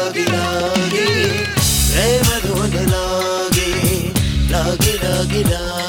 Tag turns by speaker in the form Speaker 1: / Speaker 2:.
Speaker 1: लागे लागे लागे प्रेम धुन लागे लागे लागे